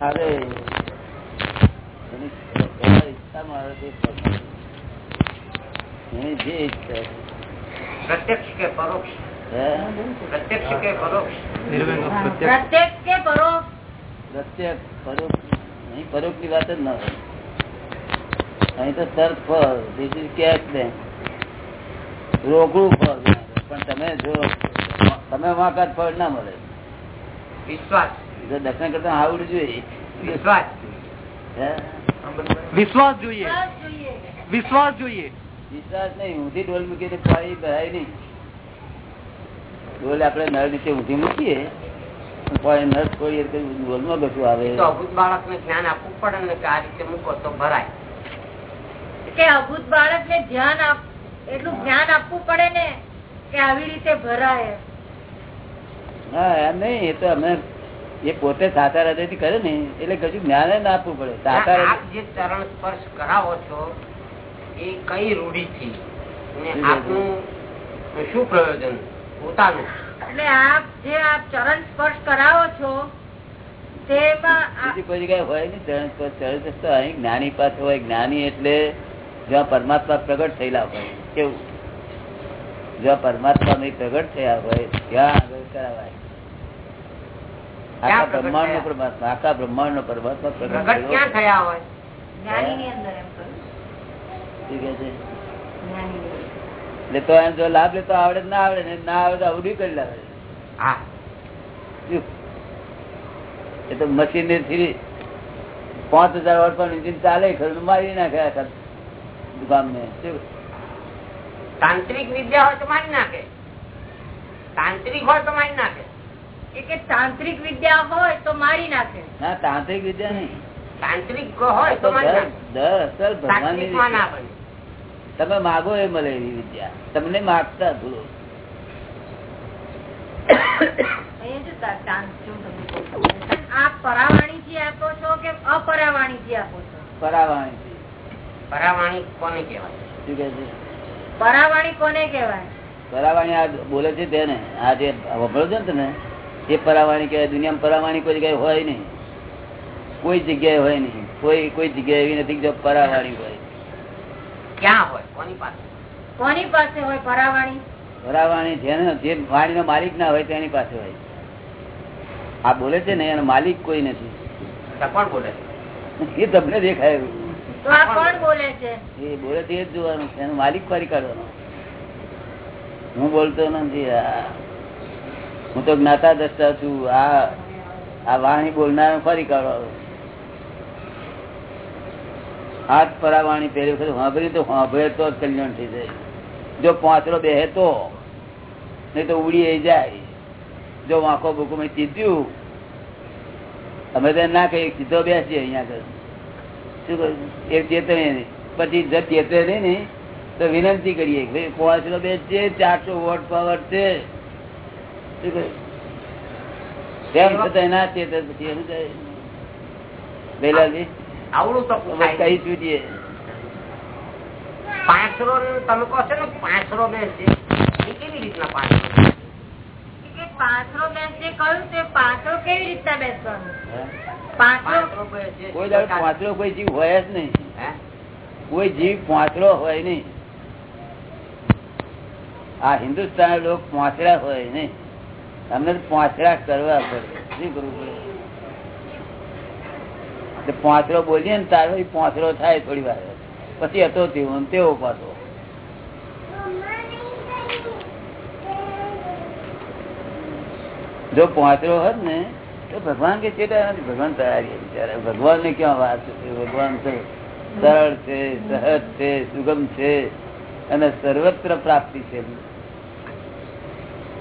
અરે. પ્રત્યક્ષ કે પરોક્ષ? હે? પ્રત્યક્ષ કે પરોક્ષ? પ્રત્યક્ષ. કે પરોક્ષ? પ્રત્યક્ષ પરોક્ષ અહીં પરોક્ષની વાત જ ના હોય. અહીં તો તરત ફળ is cash bank. રોકડું ફળ પણ તમે જો તમે વાંકાત ફળ ના મળે. વિશ્વાસ. જો દર્શન કરતા આવડવું જોઈએ. વિશ્વાસ. વિશ્વાસ જોઈએ. વિશ્વાસ જોઈએ. વિશ્વાસ નહીં ઊંધી ડોલ તો પાણી ભરાય નહીં. ડોલ આપણે નળ નીચે ઊંધી મૂકીએ પાણી નળ છોડીએ તો ડોલમાં કશું આવે તો અભૂત બાળક ને જ્ઞાન આપવું પડે ને કે આ રીતે મૂકો તો ભરાય. કે અભૂત બાળક ને ધ્યાન આપ એટલું જ્ઞાન આપવું પડે ને કે આવી રીતે ભરાય. હા એમ નહીં એ તો અમે એ પોતે સાચા હૃદયથી કરે ને એટલે કશું જ્ઞાન જ ના આપવું પડે. સાચા જે ચરણ સ્પર્શ કરાવો છો એ કઈ રૂઢી થી આપનું શું પ્રયોજન? પોતાનું. એટલે આપ જે આપ ચરણ સ્પર્શ કરાવો છો બીજી કોઈ જગ્યાએ હોય નહીં ચરણ સ્પર્શ, ચરણ સ્પર્શ તો અહીં જ્ઞાની પાસે હોય. જ્ઞાની એટલે જ્યાં પરમાત્મા પ્રગટ થયેલા હોય. કેવું? જ્યાં પરમાત્મા નહીં પ્રગટ થયા હોય ત્યાં આગળ કરાવાય. આખા બ્રહ્માંડ નો પરમાત્મા આખા બ્રહ્માંડ નો પરમાત્મા પ્રગટ ક્યાં થયા હોય? જ્ઞાનીની એમ જો લાભ લેતો આવડે ના આવડે ને ના આવડે તો અવડી કરી લાવે. એ તો મશીનથી પાંચ હજાર વર્ષ પણ ઇન્જિન ચાલે ખરું મારી નાખે આખા દુકાન ને તાંત્રિક વિદ્યા હોય તો મારી નાખે. તાંત્રિક હોય તો મારી નાખે. કે તાંત્રિક વિદ્યા હોય તો મારી નાખે. ના તાંત્રિક વિદ્યા નહીં. તાંત્રિક હોય તો દર ભગવાનની તમે માગો એ મળે એવી વિદ્યા. તમને માગતા ભૂલો. પરાવાણી પરાવાણી કોને કેવાય શું પરાવાણી કોને કહેવાય? પરાવાણી આ બોલે છે તેને. આ જે વપરો છે ને તમે એ પરાવાણી કહેવાય દુનિયામાં પરાવાણી કોઈ જગ્યાએ હોય નહીં. કોઈ જગ્યાએ હોય નહીં. કોઈ કોઈ જગ્યાએ એવી નથી જો પરાવાણી હોય. ક્યાં હોય? કોની પાસે? કોની પાસે હોય પરાવાણી? પરાવાણી જેને જે વાણીનો માલિક ના હોય તેની પાસે હોય. આ બોલે છે ને એનો માલિક કોઈ નથી. કોણ બોલે? એ તમને દેખાય. તો આ કોણ બોલે છે? એ બોલે છે એ જ જોવાનું છે. એનો માલિક ફરી કાઢવાનો. હું બોલતો નથી. આ હું તો જ્ઞાતા દ્રષ્ટા છું. આ આ વાણી બોલનાર ફરી કાઢવાનો હાથ પરાવાણી પહેરી વખત સાંભળી તો સાંભળે તો જ કલ્યાણ થઈ જાય. જો પાંચરો બેહે તો, નહીં તો ઉડી જાય. જો વાંકો બુકો મેં ચીત્યું અમે તો ના કહીએ, સીધો બેસીએ અહીંયા આગળ. શું કહ્યું? એ ચેતવે નહીં. પછી જો ચેતવે નહીં ને, તો વિનંતી કરીએ ભાઈ પાંચસો બે છે ચારસો વોટ પાવર છે? તેમ છતાં ના ચેતે પછી એમ જાય બેલાલજી આવડું તો કઈ છૂટીએ પાંચરો તમે કહો છો ને પાંચરો બેસે એ કેવી રીતના પાંચરો પાંચરો બેસ જે તે પાંચરો કેવી રીતના બેસવાનું? હે? પાંચરો પાંચરો બેસે કોઈ દાડો પાંચરો કોઈ જીવ હોય જ નહીં. કોઈ જીવ પાંચરો હોય નહીં. આ હિન્દુસ્તાન લોકો પાંચરા હોય નહીં. અમને તો પાંચરા કરવા પડે. શું બોલીએ ને તારો પાંચરો થાય થોડી વાર. પછી હતો તેવો તેવો પાછો. જો પાંચરો હોત ને, તો ભગવાન કે ચેટા ભગવાન તૈયારી ભગવાન ને ક્યાં વાત છે? ભગવાન છે, સરળ છે, સહજ છે, સુગમ છે, અને સર્વત્ર પ્રાપ્તિ છે.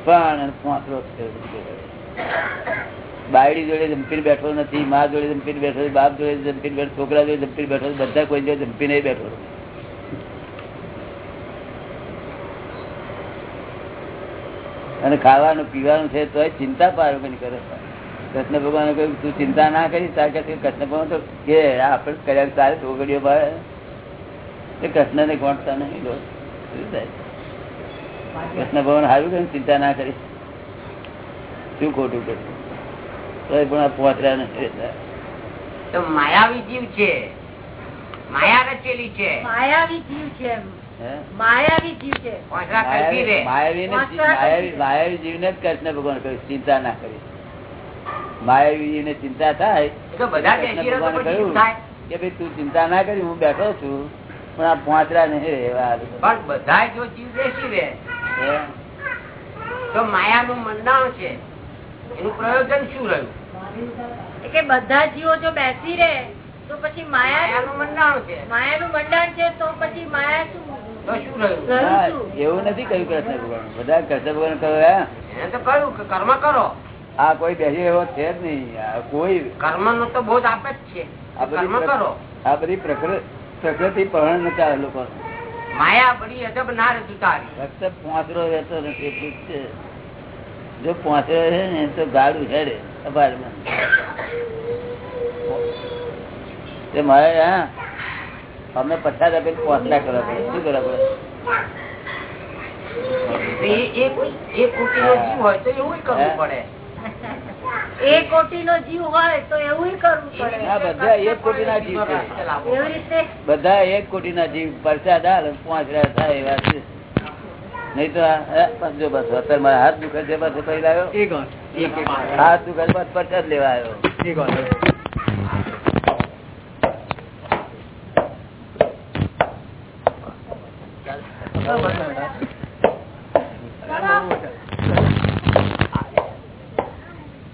પણ પાંચરો બાયડી જોડે જંપીને બેઠો નથી, મા જોડે જંપીને બેઠો બાપ જોડે જંપીને બેઠો, છોકરા જોડે જંપીને બેઠો બધા કોઈ જોડે જંપીને બેઠો. અને ખાવાનું પીવાનું છે તો ચિંતા પારવાની કરે. કૃષ્ણ ભગવાન કહ્યું, તું ચિંતા ના કરી, તાર કૃષ્ણ ભગવાન તો કે આપણે કર્યા, તારે છોકરીઓ ભાવે. એ કૃષ્ણ ને ગોઠતા નહીં થાય? કૃષ્ણ ભગવાન હારું કે ચિંતા ના કરી. શું ખોટું કે પણ આ પહોંચરા નથી તો માયાવી જીવ છે. માયા રચેલી છે. માયાવી જીવ છે માયાવી જીવ છે. પાંચડા કરતી રે માયાવી માયાવી માયાવી જ કૃષ્ણ ભગવાન કહ્યું ચિંતા ના કરી. માયાવી જીવને ચિંતા થાય તો ભગવાને કહ્યું કે ભાઈ તું ચિંતા ના કરી હું બેઠો છું પણ આ પાંચરા નહીં રહેવા બધા જો જીવ બેસી રહે હે? માયા નું મંડાણ છે. એનું પ્રયોજન શું રહ્યું? કે બધા જીવો જો બેસી રહે તો પછી માયા નું મંડાણ છે. માયાનું મંડાણ છે તો પછી માયા શું? તો હા? એવું નથી કહ્યું કૃષ્ણ ભગવાન. બધા કૃષ્ણ ભગવાન કહ્યું એને તો કહ્યું કે કર્મ કરો. આ કોઈ બેસી એવો છે જ નહીં. આ કોઈ કર્મ નો તો બોધ આપે જ છે. આ કર્મ કરો. આ બધી પ્રકૃતિ પ્રકૃતિ પહણ નતા લોકો. માયા બધી અજબ ના રહેતું ફક્ત પોંચરો રહેતો નથી જો પોંચરો રહે ને તો ગાડું હેડે અપાર્ટમેન્ટ તે મારે હા. અમે પચાસ આપે પોંચરા કરવા પડે શું કરવા પડે એ એક એક કુટીનો જીવ હોય તો એવું કરવું પડે. એ કોટી નો જીવ હોય તો એવું કરવું પડે. બધા એક કોટીના જીવ એવી રીતે બધા એક કોટી ના જીવ પરચાદ હાલ પાંચ હજાર થાય એવા છે. નહીં તો જો બસ અત્યારે મારા હાથ દુખે છે બસ પહેલા એક એક એક વાર. હાથ દુખે પરચા લેવા આવ્યો એક વાર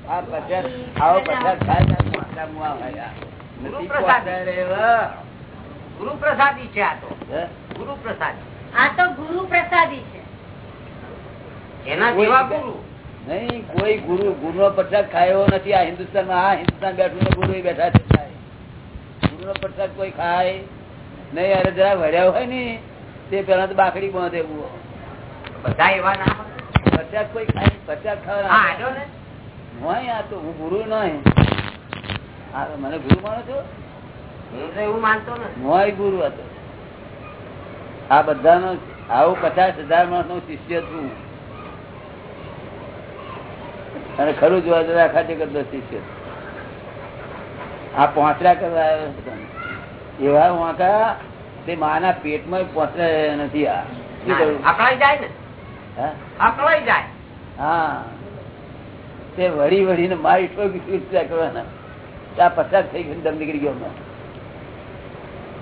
આ પચાસ આવો પચાસ થાય ને મોટા મુઆ ભાઈ નથી પોંચરા રહેવા. ગુરુ પ્રસાદી છે આ તો. ગુરુ પ્રસાદી આ તો ગુરુ પ્રસાદી છે. એના જેવા ગુરુ. નહીં કોઈ ગુરુ ગુરુ નો પ્રસાદ ખાયો નથી. આ હિન્દુસ્તાનમાં આ હિન્દુસ્તાન બેઠું ગુરુ બેઠા છે. ગુરુ નો પ્રસાદ કોઈ ખાય નહીં. અરે જરા વળ્યા હોય ને તે પેલા તો બાકડી બાંધે બધા એવા ના. પ્રસાદ કોઈ ખાય પ્રસાદ હા ખાવા આજો ને હોય આ તો હું ગુરુ નહીં. આ મને ગુરુ માનો છો? ગુરુ હતો. આ બધાનો આવું પચાસ હજાર માણસ નો શિષ્ય છું. અને ખરું જોવા જતા આખા જગત શિષ્ય આ પોચરા કરવા આવ્યો એવા વાંકા તે માના પેટમાં પોચરા નથી આ? અકળાઈ જાય ને. હા? અકળાઈ જાય. હા. તે વળી વળીને મારી ચૂસ્યા કરવાના પચાસ થઈ ગયું દમ નીકળી ગયો હમણાં.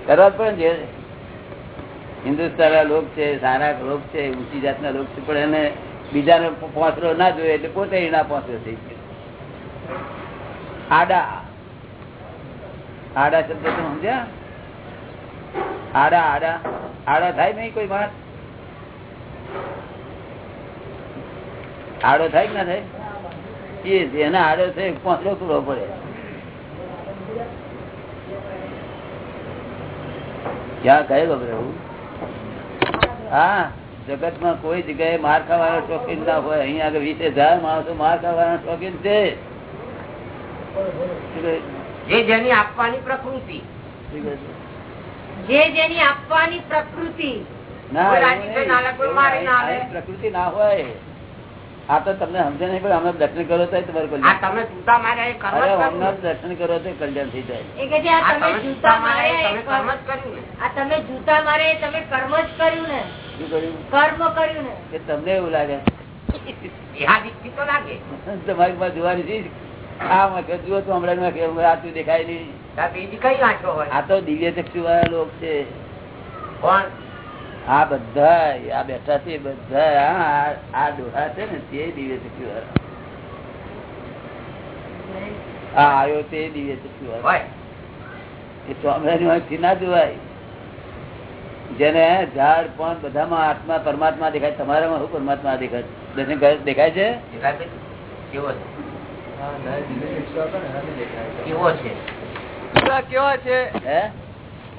કરવા પણ છે. હિન્દુસ્તાન લોક છે, સારા લોક છે, ઊંચી જાતના લોક છે, પણ એને બીજાને પહોંચરો ના જોઈએ એટલે પોતે ના પહોંચરો થઈ આડા. આડા શબ્દ તો સમજ્યા? આડા આડા. આડા થાય નહીં કોઈ વાત? આડો થાય કે ના થાય? એ જેના આડો થાય પોંચડો કરવો પડે. ક્યાં ખબર એવું હા જગતમાં કોઈ જગ્યાએ માર ખાવાનો શોખીન ના હોય. અહીંયા આગળ વીસ હજાર માણસો માર ખાવાના શોખીન છે. જે જેની આપવાની પ્રકૃતિ. જે જેની આપવાની પ્રકૃતિ. ના પ્રકૃતિ ના હોય. આ તો તમને સમજે નહીં પણ અમે દર્શન કરો તો તમારું કલ્યાણ તમે જૂતા માર્યા એ કર્મ જ અરે કર્યું દર્શન કરો તો કલ્યાણ થઈ જાય. એ તમે જૂતા માર્યા એ એ તમે કર્મ જ કર્યું ને. જૂતા માર્યા તમે કર્મ જ કર્યું ને. શું કર્યું? કર્મ કર્યું ને. કે તમને એવું લાગે? તો તમારી પાસે જોવાની ચીજ? આ વખત જુઓ તો હમણાં દેખાય નહીં. આ તો દિવ્ય ચક્ષુ વાળા લોક છે. કોણ? આ બધા આ બેઠા છે બધા આ આ ડોહા છે ને તે દિવ્ય વાળા આ આવ્યો તે દિવ્ય ચક્ષુ હોય. એ સ્વામિનારાયણ વાંચી ના જોવાય. જેને ઝાડ પણ બધામાં આત્મા પરમાત્મા દેખાય તમારામાં શું પરમાત્મા દેખાય દર્શન દેખાય છે? કેવો છે? કેવો છે? બધા કેવા છે? હે?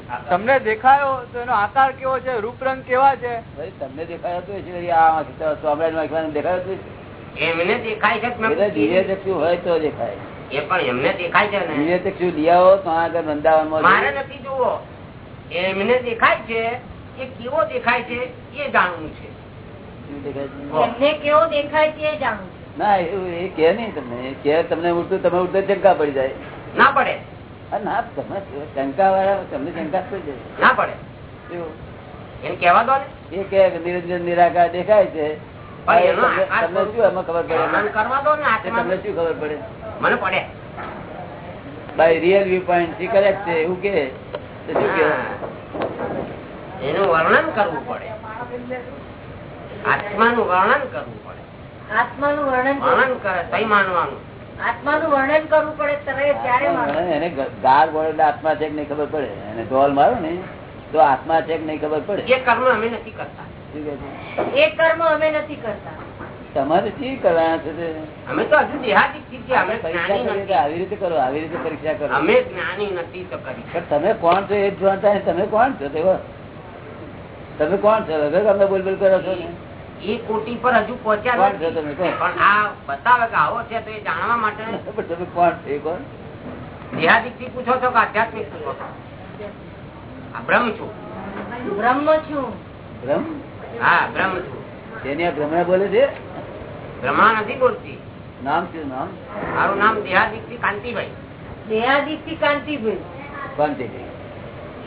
તમને દેખાયો તો એનો આકાર કેવો છે? રૂપરંગ કેવા છે? તમને દેખાયો તો દેખાયો તો એમને દેખાય છે કીધું? ચક્ષુ હોય તો દેખાય. એ પણ એમને દેખાય છે ધીરે ચક્ષુ લિયાવો તો આગળ વૃંદાવન મારે નથી જોવો એમને દેખાય છે એ કેવો દેખાય છે એ જાણવું છે. શું દેખાય છે? એમને કેવો દેખાય છે એ જાણવું ના એવું એ કે નહીં તમને. કે તમને ઉડતું તમે ઉડતા ચંકા પડી જાય. ના પડે. ના તમે શંકા વાળા તમને શંકા થઈ જાય. ના પડે. શું? એમ દો ને. એ કે નિરંજન નિરાકાર દેખાય છે. તમને શું એમાં ખબર પડે? કરવા દો ને તમને શું ખબર પડે? મને પડે. બાય રિયલ વ્યૂ પોઈન્ટથી કરેક્ટ છે એવું કે. શું કે? એનું વર્ણન કરવું પડે. આત્માનું વર્ણન કરવું પડે. આત્માનું વર્ણન વર્ણન કરે તઈ માનવાનું. આત્માનું વર્ણન કરવું પડે ત્યારે ત્યારે માનવું. એને ગાર બોલે આત્મા છે કે નહીં ખબર પડે? એને ઢોલ મારો ને તો આત્મા છે કે નહીં ખબર પડે? એ કર્મ અમે નથી કરતા? એ કર્મ અમે નથી કરતા. તમારે શી કરવાના છે અમે તો હજુ દેહાતી આવી રીતે કરો આવી રીતે પરીક્ષા કરો. અમે જ્ઞાની નથી તો કરી તમે કોણ છો એ જ જાણતા તમે કોણ છો? તેવો. તમે કોણ છો? તમે બોલ બોલ કરો છો ને? એ કોટી પર હજુ પહોંચ્યા નથી. તમે કોણ? પણ આ બતાવે કે આવો છે તો એ જાણવા માટે તમે કોણ છો? કોણ? દેહાદિકથી પૂછો છો કે આધ્યાત્મિક પૂછો છો બ્રહ્મ છું. બ્રહ્મ છું. ભ્રમ હા બ્રહ્મ છું. તેની આ ભ્રમણા બોલે છે? બ્રહ્મા નથી બોલતી. નામ શું નામ? મારું નામ દેહાદિકથી કાંતિભાઈ. દેહાદિકથી કાંતિભાઈ. કાંતિભાઈ.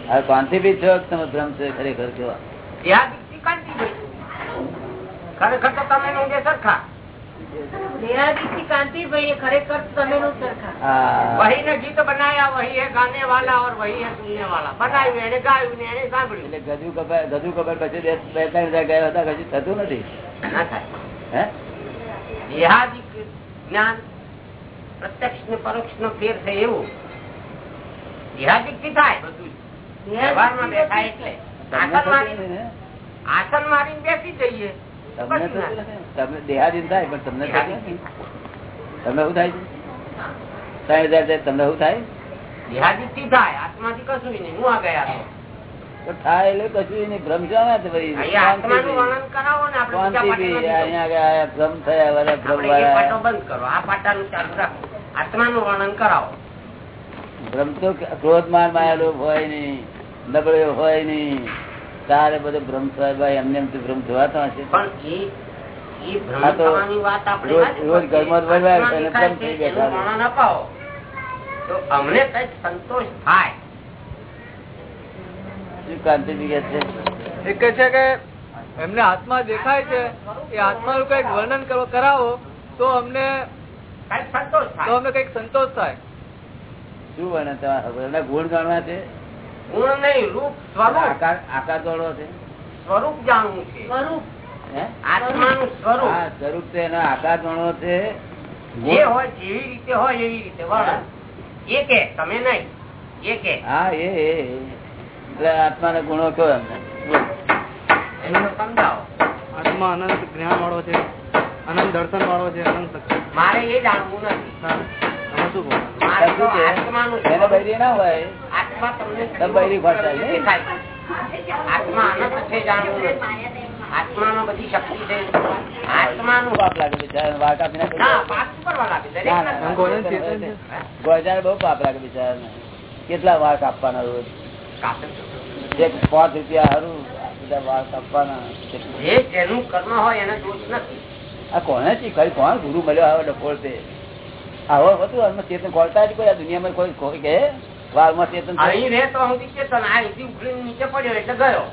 હવે કાંતિભાઈ છો તમે ભ્રમ છે ખરેખર કેવા? દેહાદિકથી કાંતિભાઈ. છું ખરેખર તો તમે નું સરખા. ને જ્ઞાન પ્રત્યક્ષ ને પરોક્ષ નો ફેર છે એવું. દેહાદિકથી થાય. બધું વ્યવહારમાં બેઠા એટલે. આસન મારી આસન મારીને બેસી જઈએ. તમને દેહાધીન થાય પણ તમને શું થાય? ત્રણ હજાર જાય તમને શું થાય? દેહાદિક થાય આત્માથી કશું નહીં. હું આ ગયા તો તો થાય એટલે કશું નહીં. ભ્રમ જવા છે ભાઈ અહીંયા આત્માનું વર્ણન કરાવો થયા ભ્રમ આત્માનું વર્ણન ભ્રમ તો ક્રોધ માર માયેલો હોય નહીં નબળ્યો હોય નહીં. તારે બધો ભ્રમ ભાઈ એમને એમ ભ્રમ જોવાતો હશે. પણ એ રોજ- ના. ઘરમાં આત્મા ભ્રમ થઈ બેઠા અમને કંઈક સંતોષ થાય. શું કે છે? એ કે છે કે એમને આત્મા દેખાય છે એ આત્માનું કંઈક વર્ણન કરો કરાવો તો અમને કંઈક સંતોષ તો અમને કંઈક સંતોષ થાય. શું વર્ણન તમારા? એના ગુણ ગણવા છે? ગુણ નહીં રૂપ સ્વરૂપ. આકાર આકાર દોડવો છે. સ્વરૂપ જાણવું છે. સ્વરૂપ. આત્માનું સ્વરૂપ. હા સ્વરૂપ છે એનો આકાર જાણવો છે. જે હોય જેવી રીતે હોય એવી રીતે. વાળા. એ કે તમે નહીં. એ કે. હા એ. એટલે આત્માના ગુણો કહો એમને. સમજાવો. આત્મા અનંત જ્ઞાન વાળો છે અનંત દર્શન વાળો છે અનંત શક્તિ. મારે એ જાણવું નથી. શું? આત્માનું ના હોય. આત્મા બધી શક્તિ છે. ના પાપ લાગે બહુ પાપ લાગે કેટલા વાળ કાપવાના રોજ? એક પાંચ રૂપિયા હારું બધા વાળ આપવાના. જેનું કર્મ હોય એને દોષ નથી. આ કોને શીખવાડી? કોણ ગુરુ મળ્યો? આવો ડફોળ તે આવો હતું ચેતન ખોલતા જ કોઈ આ દુનિયામાં કોઈ કોઈ કે? વાળમાં ચેતન? અહીં રહે ચેતન આ અહીંથી નીચે પડ્યો એટલે ગયો.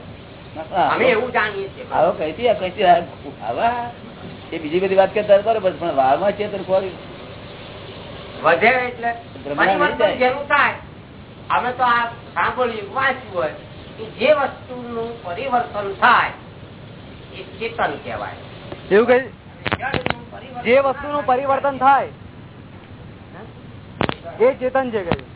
અમે એવું જાણીએ છીએ આવો કઈથી આ કઈથી એ બીજી બધી વાત કરતા બરોબર પણ વાળમાં ચેતન ખોરી વધે એટલે. જેનું થાય અમે તો આ સાંભળ્યું વાંચ્યું હોય કે જે વસ્તુનું પરિવર્તન થાય એ ચેતન કહેવાય. એવું કઈ? જે વસ્તુનું પરિવર્તન થાય એ ચેતન છે કહ્યું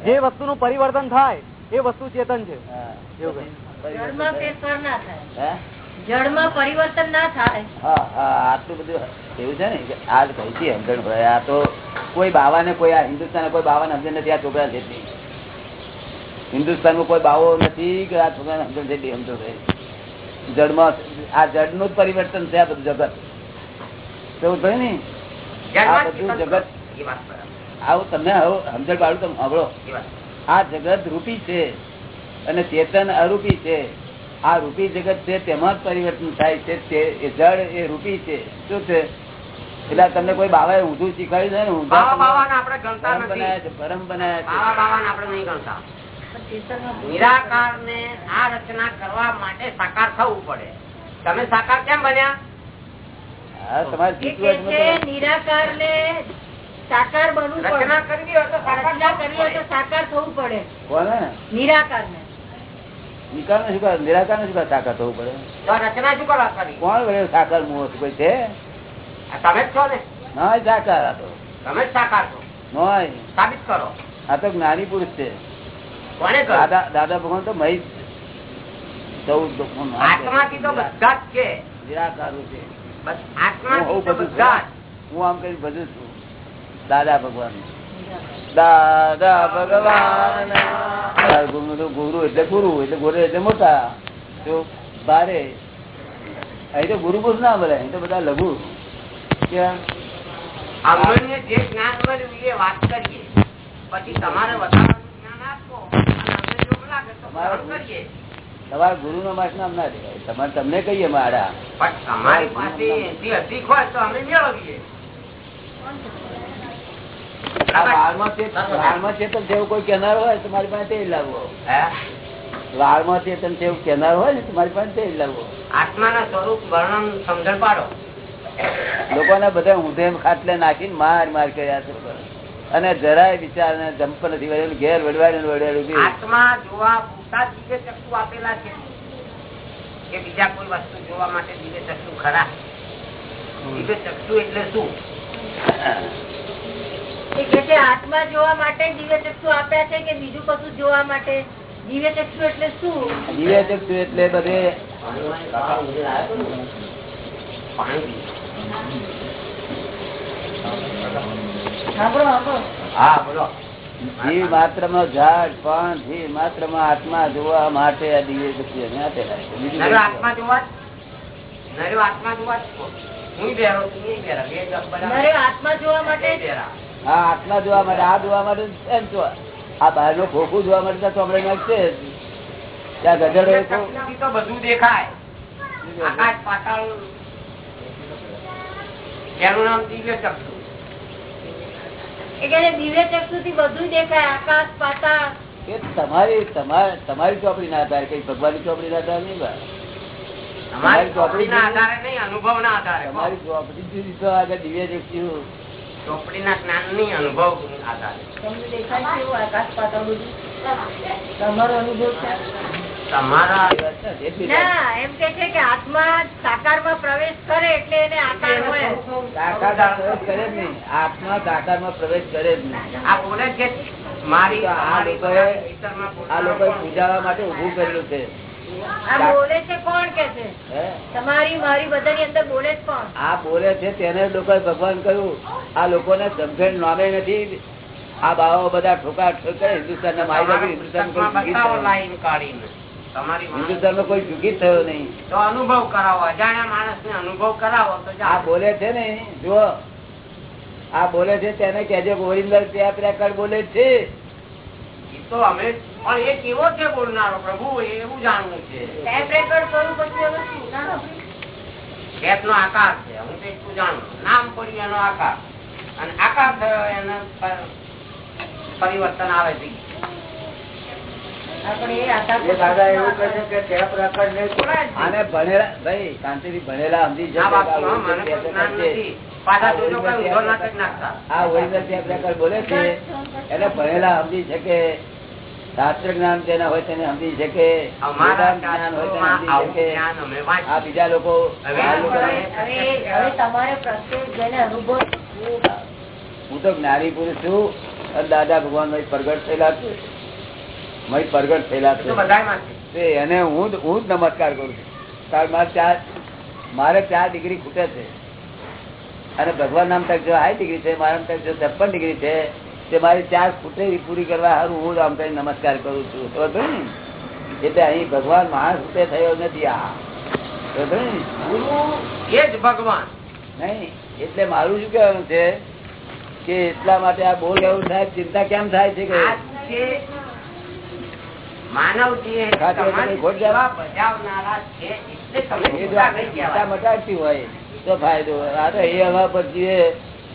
જે વસ્તુનું પરિવર્તન થાય એ વસ્તુ ચેતન છે હા. એવું કઈ. જળમાં ફેરફાર ના થાય હે? જળમાં પરિવર્તન ના થાય હા હા આટલું બધું એવું છે ને આ જ કહી છે સમજણ આ તો કોઈ બાવાને કોઈ આ હિન્દુસ્તાન કોઈ બાવાને સમજણ નથી આ છોકરા જેટલી હિન્દુસ્તાનમાં કોઈ બાવો નથી કે આ છોકરાને સમજણ જેટલી સમજો છે જડમાં આ જડનું જ પરિવર્તન છે આ બધું જગત એવું થયું ને આ બધું જગત. આવું તમને સમજણ પાડું તમે સાંભળો. આ જગત રૂપી છે અને ચેતન અરૂપી છે. આ રૂપી જગત છે તેમાં જ પરિવર્તન થાય છે. તે જળ એ રૂપી છે. શું છે? એટલે તમને કોઈ બાબાએ ઊંધું શીખવાડ્યું છે ને? ઊંધા બાવા બાવાને આપણે ગણતા પરમ નથી. બનાયા છે પરમ બનાયા છે. બાવા બાવાને આપણે નહીં ગણતા. પણ ચેતનમાં નિરાકાર ને આ રચના કરવા માટે સાકાર થવું પડે. તમે સાકાર કેમ બન્યા? તમારે નિરાકાર ને સાકાર બનવું રચના કરવી હોય તો રચના કરવી હોય તો સાકાર થવું પડે. કોને નિરાકાર ને નિરાકારનું સાકાર થવું પડે. રચના શું કરવા કરી કોણ વડે સાકાર મુવો કોઈ છે? તમે જ છો ને. ના સાકાર આ તો. તમે જ સાકાર છો. નોય. સાબિત કરો. આ તો જ્ઞાની પુરુષ છે. કોને દાદા દાદા ભગવાન તો મહી ચૌદ આત્માથી તો બધા જ છે. નિરાકારું છે. આત્માથી હું તો બધા હું આમ કઈ બધું છું. દાદા ભગવાન. દાદા ભગવાન. ગુરુ એટલે ગુરુ એટલે ગુરુ એટલે મોટા. તો ભારે અહીં તો ગુરુ ગુરુ ના બોલે અહીં તો બધા લઘુ. તમારે ગુરુ નો માસ નામ ના દેવાય તમારે તમને કહીએ મારા. તમારી પાસે એથી અધિક હોય તો અમે મેળવીએ આ વાળમાં ચેતન કોઈ હોય પાસે તે લાવવો વાળમાં હોય ને તો પાસે તે લાવવો આત્માના સ્વરૂપ વર્ણન સમજણ પાડો. લોકોને બધા ઊંધે ખાટલે નાખીને માર માર કર્યા છે અને જરાય વિચાર ને જમ્પ નથી વળેલું ઘેર વડવાડે ને આત્મા જોવા પૂરતા દિવ્ય ચક્ષુ આપેલા છે. કે બીજા કોઈ વસ્તુ જોવા માટે દિવ્ય ચક્ષુ ખરા. દિવ્ય ચક્ષુ એટલે શું? આત્મા જોવા માટે દિવ્ય ચક્ષુ આપ્યા છે કે બીજું કશું જોવા માટે? દિવ્ય ચક્ષુ એટલે શું? દિવ્ય ચક્ષુ એટલે બધે પાણી સાંભળો સાંભળો. હા બોલો. જીવ માત્ર ઝાડ પણ જીવ માત્ર આત્મા જોવા માટે આ દિવ્ય ચક્ષુ આત્મા જોવા આત્મા જોવા હું આત્મા જોવા માટે? બેરા. હા આત્મા જોવા માટે આ જોવા માટે એમ છો. આ બહારનું ખોખું જોવા માટે તો ચોમડે નાખશે. ત્યાં ગધેડો બધું દેખાય. આકાશ પાતાળ. એનું નામ દિવ્ય ચક્ષુ. એ કે દિવ્ય ચક્ષુ થી બધું દેખાય આકાશ પાતાળ. એ તમારી તમારી તમારી ચોપડી ના આધારે કઈ ભગવાનની ચોપડી ના આધારે નહીં તમારી ચોપડી ના આધારે નહીં અનુભવના આધારે. તમારી ચોપડી આગળ દિવ્ય ચક્ષુ. ચોપડીના જ્ઞાનની અનુભવ આધારે. તમારો અનુભવ છે? તમારા એમ કે છે કે આત્મા સાકારમાં પ્રવેશ કરે એટલે એને આકાર મળે. પ્રવેશ કરે જ નહીં. આત્મા સાકારમાં પ્રવેશ કરે જ નહીં. આ બોલે છે? મારી આ તમારી લોકોએ પૂજાવા માટે ઉભું કરેલું છે. આ બોલે છે કોણ કે છે? હે? તમારી મારી બધાની અંદર બોલે જ કોણ? આ બોલે છે તેને લોકો ભગવાન કહ્યું. આ લોકોને સમજણ નામે નથી. આ બાવા બધા ઠોકા ઠોકા હિન્દુસ્તાન ના મારી હિન્દુસ્તાન. હિન્દુસ્તાન નો કોઈ જુગી થયો નહીં. તો અનુભવ કરાવો. અજાણ્યા માણસ ને અનુભવ કરાવો તો આ બોલે છે ને જો આ બોલે છે તેને કેજો ગોવિંદર ત્યાં પ્રેકર બોલે છે. એ તો અમે પણ એ કેવો છે બોલનારો? પ્રભુ એવું જાણવું છે. ટેપ ના આકાર છે. હું તો એટલું જાણું? નામ પડી એનો આકાર. અને આકાર થયો એના પરિવર્તન આવે છે. આપણે એ આકાર એ દાદા એવું કહે છે કે ટેપ રેકોર્ડ ને આને ભણેલા ભાઈ શાંતિથી ભણેલા સમજી આ શકે. શાસ્ત્ર જ્ઞાન જેના હોય તેને સમજી શકે જ્ઞાન હોય તેને સમજી શકે. આ બીજા લોકો હું તો જ્ઞાની પુરુષ છું અને દાદા ભગવાન પ્રગટ થયેલા છે. મય પ્રગટ થયેલા છે. એને હું હું જ નમસ્કાર કરું છું. કારણ મારે ચાર મારે ચાર ડિગ્રી ખૂટે છે. અને ભગવાન નામ તક જો હાઈ ડિગ્રી છે મારા નામ તક જો છપ્પન ડિગ્રી છે તે મારી ચાર ખૂટે પૂરી કરવા સારું હું આમ કઈ નમસ્કાર કરું છું ખબર ને? એટલે અહીં ભગવાન માણસ રૂપે થયો નથી આ? ગુરુ એ જ ભગવાન નહીં એટલે મારું શું કહેવાનું છે કે એટલા માટે આ બોલ એવું થાય ચિંતા કેમ થાય છે કે માનવ ચિંતા. મટાડતી હોય તો ફાયદો આ તો એ હવા પર જીવે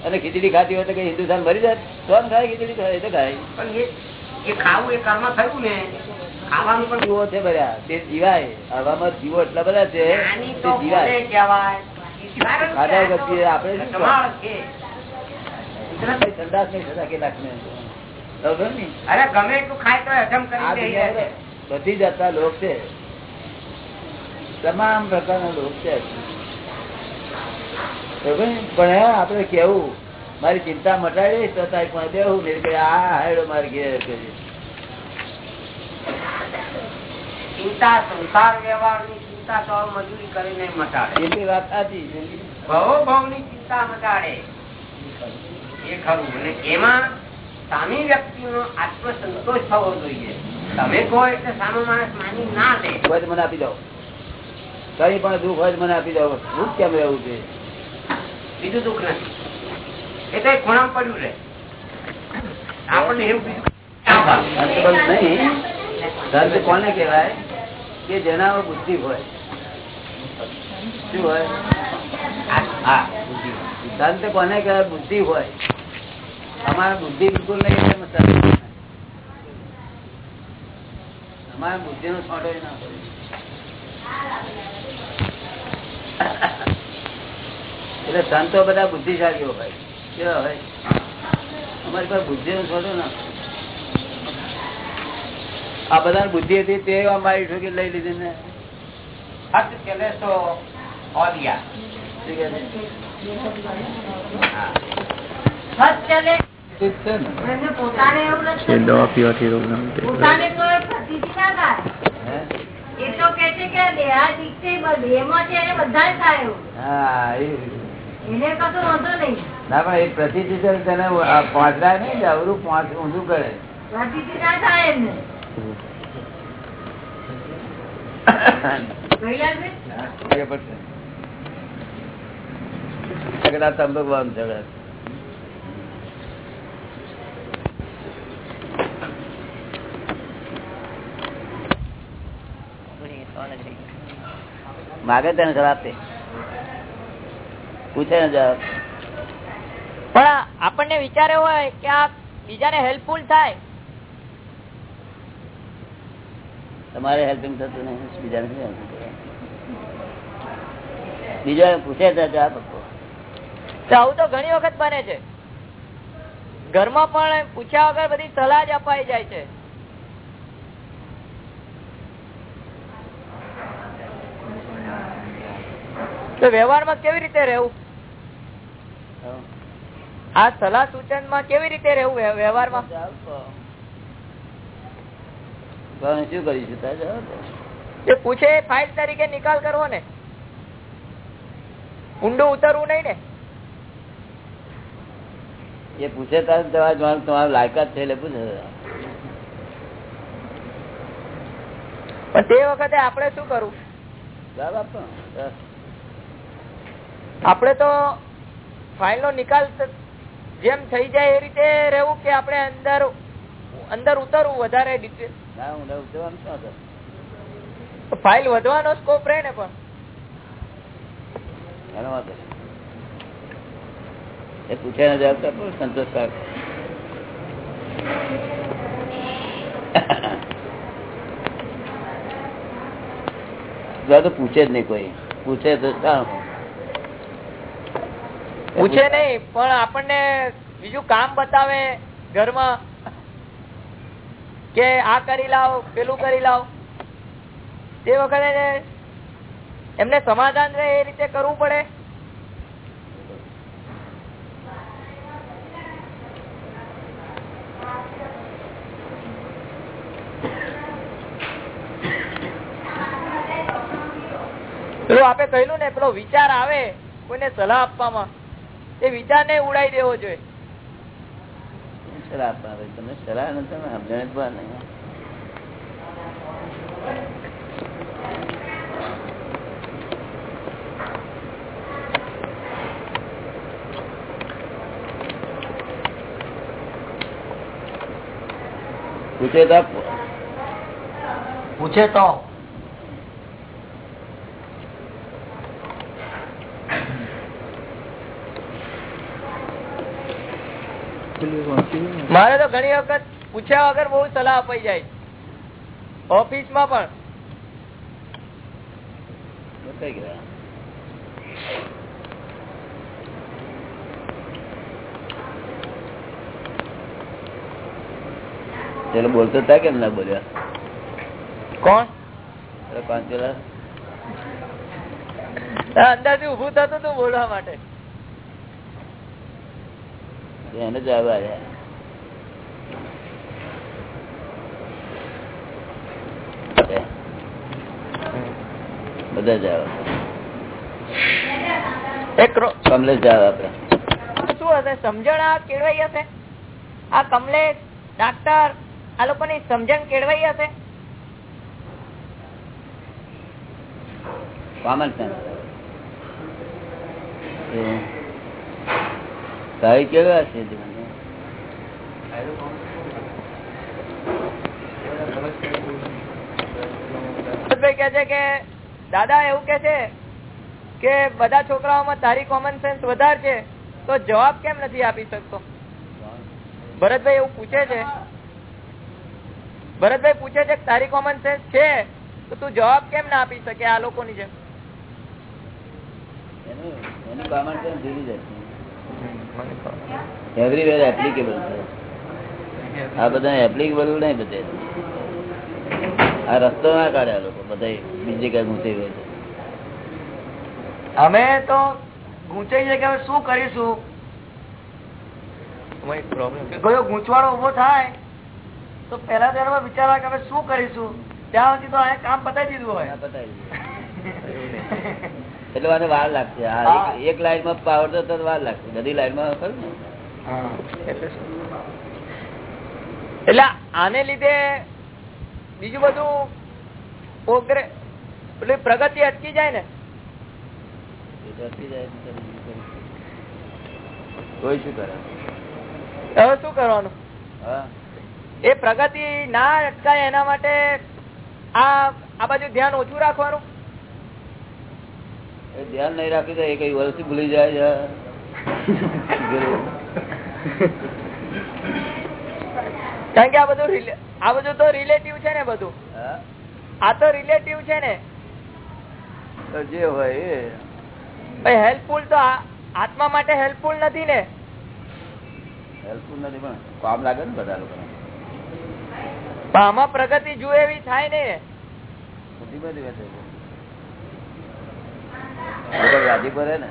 અને ખીચડી ખાતી હોય તો કઈ હિન્દુસ્તાન મરી જાય તો થાય ખીચડી ખાય તો ખાય પણ એ એ ખાવું એ કર્મ થયું ને ખાવાનું પણ જીવો છે બધા તે જીવાય હવામાં જીવો એટલા બધા છે તે જીવાય બોલે કહેવાય. ઈશ્વર જ ખાધા કહેવાય. આપણે શું કમાલ છે. કુદરતની સંદાસ નહીં થતા કેટલાકને. ને? અરે ગમે એટલું ખાય તો હજમ કરી બધી જાતના લોક છે તમામ પ્રકારના લોક છે? પણ હા આપડે કેવું? મારી ચિંતા મટાડી તો બેહું ને કે આ હાયડો મારે ઘેર ચિંતા સંસાર વ્યવહારની ચિંતા તો મજૂરી કરીને મટાડે. એટલી વાત સાચી ભવો ભાવની ચિંતા મટાડે. એ ખરું. અને એમાં સામી વ્યક્તિનો આત્મસંતોષ થવો જોઈએ. તમે કહો એટલે સામે માણસ માની ના દે મને આપી દો. કઈ પણ દુઃખ હોય મને આપી દો. દુઃખ કેમ રહેવું છે? બીજું દુઃખ નથી. એ એક પડ્યું રહે આપણને એવું બીજું કોને કહેવાય કે જેના બુદ્ધિ હોય? શું હોય? હા કોને કહેવાય? બુદ્ધિ હોય. અમારે બુદ્ધિ બિલકુલ નહીં એટલે અમારે બુદ્ધિ નો છોટો ના હોય. એટલે સંતો બધા બુદ્ધિશાળીઓ ભાઈ. કેવા ભાઈ અમારી પાસે બુદ્ધિ નું છોટો ને. હોય. આ બધા બુદ્ધિ હતી તે અમારી ઠોકી લઈ લીધી ને. પોતાને ના તો બધા પણ એ પ્રતિથિ તેને પહોંચરાય નહીં અવરું પહોંચ ઊંધું કરે. તંબાકુ ઝઘડા માગે તેને જવાબ દે. પૂછે ને જવાબ પણ આપણને વિચાર હોય કે આ બીજાને હેલ્પફુલ થાય. તમારે હેલ્પિંગ થતું નહીં બીજાને? બીજા પૂછે તો જવાબ તો આવું તો ઘણી વખત બને છે. ઘરમાં પણ પૂછ્યા વગર બધી સલાહ જ અપાઈ જાય છે. તો વ્યવહારમાં કેવી રીતે રહેવું? આ સલાહ સૂચનમાં કેવી રીતે રહેવું વ્ય- વ્યવહારમાં. તો. શું કરીશું. જે પૂછે ફાઇલ તરીકે નિકાલ કરવો ને. ઊંડું ઉતરવું નહીં ને. એ પૂછે તારે તમારે લાયકાત છે એટલે પૂછે. પણ તે વખતે આપણે શું કરવું? આપણે તો ફાઇલ નો નિકાલ જેમ થઈ જાય એ રીતે રહેવું કે આપણે અંદર અંદર ઉતરવું વધારે? ફાઇલ વધવાનો સ્કોપ રહે ને પણ. એ પૂછે ને જવાબ તો આપો સંતોષકારક તો પૂછે જ નહીં કોઈ પૂછે તો સારું. પૂછે નહીં, પણ આપણને બીજું કામ બતાવે ઘરમાં કે આ કરી લાવ, પેલું કરી લાવ. તે વખતે એમને સમાધાન રહે એ રીતે કરવું પડે. પેલું આપે કહ્યું ને, પેલો વિચાર આવે કોઈને સલાહ આપવામાં. એ વિચાર ને ઉડાઈ દેવો જોઈએ. સલાહ આપવા તમે સલાહ નથી સમજણ નહીં. પૂછે તો પૂછે તો. મારે તો ઘણી વખત પૂછ્યા વગર બહુ સલાહ અપાઈ જાય. ઓફિસમાં પણ ચલો બોલતો હતા કેમ ના બોલ્યા? કોણ? અરે પાંચેલા અંદર ઉભું થતું હતું બોલવા માટે. એને જ આવ્યા બધા જ કમલેશ આપડે શું હશે? સમજણ આ કેળવાઈ હશે? આ કમલેશ ડાક્ટર આ લોકોની સમજણ કેળવાઈ હશે? કોમન સેન્સ તારી કેવા છે જીવનમાં? છે કે દાદા એવું કે છે કે બધા છોકરાઓમાં તારી કોમન સેન્સ વધારે છે તો જવાબ કેમ નથી આપી શકતો? ભરતભાઈ એવું પૂછે છે. ભરતભાઈ પૂછે છે કે તારી કોમન સેન્સ છે તો તું જવાબ કેમ ના આપી શકે આ લોકોની જેમ? એનું common sense જુદી જ છે એવરીવેર એપ્લિકેબલ છે. આ બધા એપ્લિકેબલ નહીં બધે. આ રસ્તો ના કાઢ્યા લોકો બધા બીજી કઈ ઊંચી હોય અમે તો ગૂંચાઈ જાય કે હવે શું કરીશું? કોઈ ગૂંચવાડો ઊભો થાય તો પેલા ત્યારમાં વિચારવા કે હવે શું કરીશું? ત્યાં સુધી તો આ કામ પતાવી દીધું હોય. બતાવી પતાવી દીધું. એટલે મને વાર લાગશે. એક- એક લાઈનમાં પાવર તો વાર લાગશે. બધી લાઈનમાં ખરું ને? એટલે આને લીધે બીજું બધું પ્રગતિ અટકી જાય ને? અટકી જાય કઈ. શું કરે? હવે શું કરવાનું? હા. એ પ્રગતિ ના અટકાય એના માટે આ આ બાજુ ધ્યાન ઓછું રાખવાનું. ધ્યાન નહીં રાખ્યું તો એ કઈ વર્ષ ભૂલી જાય કારણ કે આ બધું આ બધું તો રિલેટિવ છે ને બધું. આ તો રિલેટિવ છે ને. જે હોય એ. હેલ્પફુલ તો આત્મા માટે હેલ્પફુલ નથી ને. હેલ્પફુલ નથી પણ કામ લાગે ને બધા લોકો આમાં પ્રગતિ જુએ એવી થાય ને. બધી બધી રાજી પડે ને?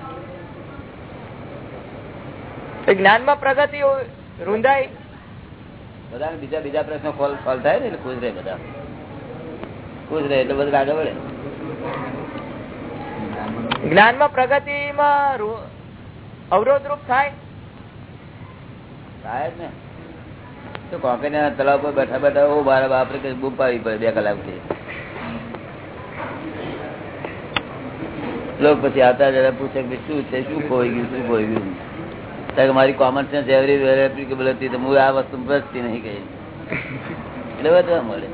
એ જ્ઞાનમાં પ્રગતિ રૂંધાય. બધા બીજા બીજા પ્રશ્નો ફોલ ફોલ થાય ને એટલે ખુશ રહે બધા. ખુશ રહે એટલે બધું આગળ વળે. જ્ઞાનમાં પ્રગતિ માં અવરોધ રૂપ થાય થાય ને. તો કોંકરિયા તળાવ પર બેઠા બેઠા ઓ બાર બાપરે બૂમ પાડવી પડે બે કલાકથી. લોક પછી આવતા જરા પૂછે કે શું છે? શું ખોઈ ગયું? શું ખોઈ ગયું? કારણ મારી કોમન સેન્સ એવરી એપ્લિકેબલ હતી તો હું આ વસ્તુ પ્રસ્તી નહીં કહી એટલે બધા મળે.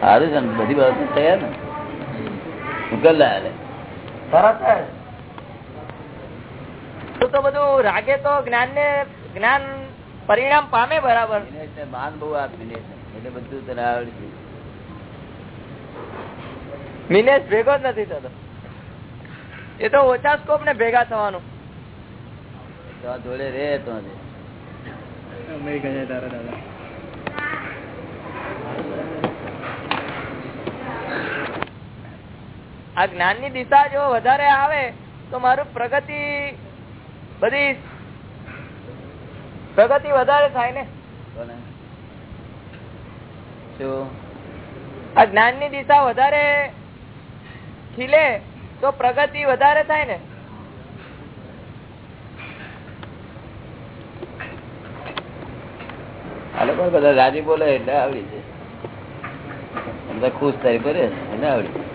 સારું છે બધી બાબત તૈયાર ને? ઉકેલ લાયા લે? તરત તો બધું રાગે તો જ્ઞાન ને જ્ઞાન પરિણામ પામે બરાબર. માન બહુ આપીને એટલે બધું તને આવડશે મિનેશ ભેગો જ નથી થતો. એ તો ઓછા સ્કોપ ને ભેગા થવાનું. જોડે રે તો આ જ્ઞાનની દિશા જો વધારે આવે તો મારું પ્રગતિ બધી પ્રગતિ વધારે થાય ને? આ જ્ઞાનની દિશા વધારે ખીલે તો પ્રગતિ વધારે થાય ને. આ બધા રાજી બોલે એટલે આવડી છે. બધા ખુશ થાય કરે એટલે આવડી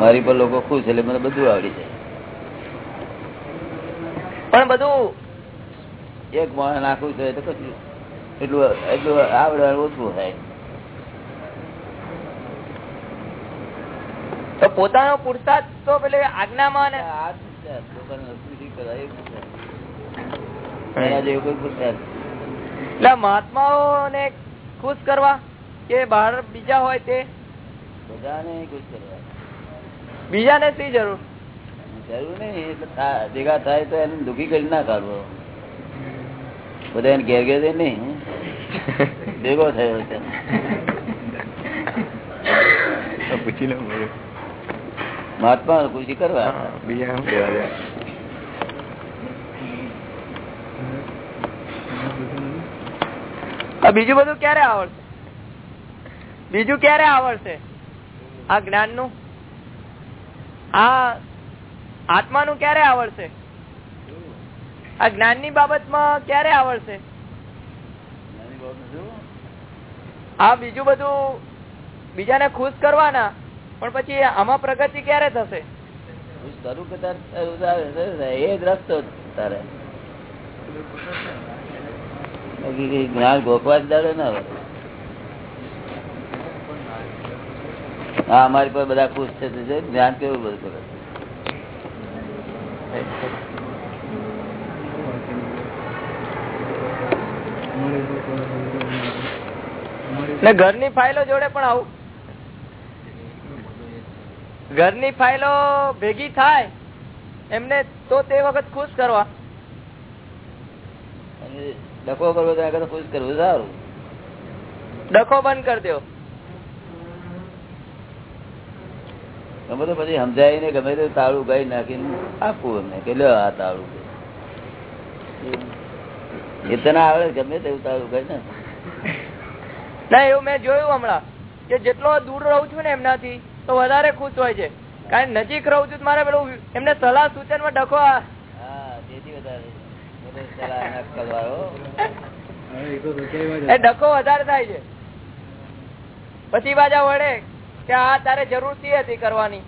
મારી પર લોકો ખુશ એટલે મને બધું આવડી જાય. પણ બધું એક માણસ નાખવું છે તો કશું એટલું એટલું આવડે ઓછું થાય. તો પોતાનો પુરસાદ તો પેલે આજ્ઞામાં જ પુરુષાર્થ. લોકોને ખુશી એટલે કરવા કે બહાર બીજા હોય તે? બધાને ખુશ કરવા. બીજાને શી જરૂર? જરૂર નહીં એટલે ભેગા થાય તો એને દુઃખી કરી ના કાઢવો. બધા એને ઘેર ઘેર નહીં ભેગો થયો છે. પૂછી લઉં મહાત્મા પૂછી કરવા. બીજા બીજું બધું ક્યારે આવડશે? બીજું ક્યારે આવડશે? આ જ્ઞાનનું આ આત્માનું ક્યારે આવડશે? આ જ્ઞાનની બાબતમાં ક્યારે આવડશે? આ બીજું બધું બીજાને ખુશ કરવાના પણ પછી આમાં પ્રગતિ ક્યારે થશે. એ જ્ઞાન ગોખવા જ દાડે ના હોય. હા અમારી પર બધા ખુશ છે જ્ઞાન કેવું બધું કરે ને ઘરની ફાઇલો જોડે પણ આવું. ઘરની ફાઇલો ભેગી થાય એમને તો તે વખત ખુશ કરવા. ડખો કરવો તો ખુશ કરવું સારું. ડખો બંધ કરી દો ગમે તો પછી સમજાય ને ગમે તે તાળું ગાઈ નાખીને આપવું એમને કે લ્યો આ તાળું. એ તને આવડે ગમે તેવું તાળું ગાઈ ને ના એવું મેં જોયું હમણાં કે જેટલો દૂર રહું છું ને એમનાથી તો વધારે ખુશ હોય છે. કારણ નજીક રહું છું મારે પેલું એમને સલાહ સૂચનમાં ડખો હા તેથી વધારે. બધો સલાહ અને વાળો એ ડખો વધારે થાય છે. પછી પાછા વળે. કે આ તારે જરૂર હતી કરવાની.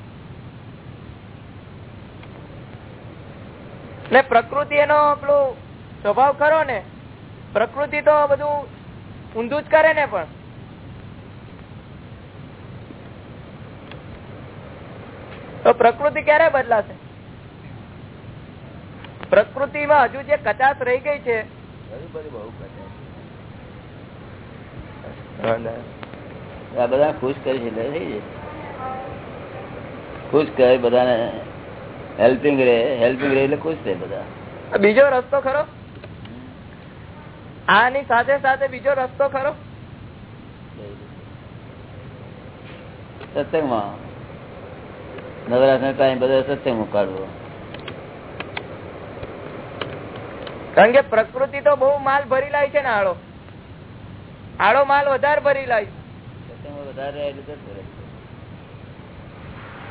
ને પ્રકૃતિ એનો પેલું સ્વભાવ ખરો ને પ્રકૃતિ તો બધું ઊંધું જ કરે ને પણ. તો પ્રકૃતિ ક્યારે બદલાશે? પ્રકૃતિમાં હજુ જે કચાશ રહી ગઈ છે. આ બધા ખુશ કરી છે એટલે થઈ જાય ખુશ કરે બધાને હેલ્પિંગ રે હેલ્પિંગ રે એટલે ખુશ થાય બધા. બીજો રસ્તો ખરો? આની સાથે સાથે બીજો રસ્તો ખરો? સત્સંગમાં. નવરાત્ર ટાઈમ બધા સત્સંગમાં કાઢવો કારણ કે પ્રકૃતિ તો બહુ માલ ભરી લાય છે ને આડો આડો માલ વધારે ભરી લાય સત્સંગમાં વધારે એટલે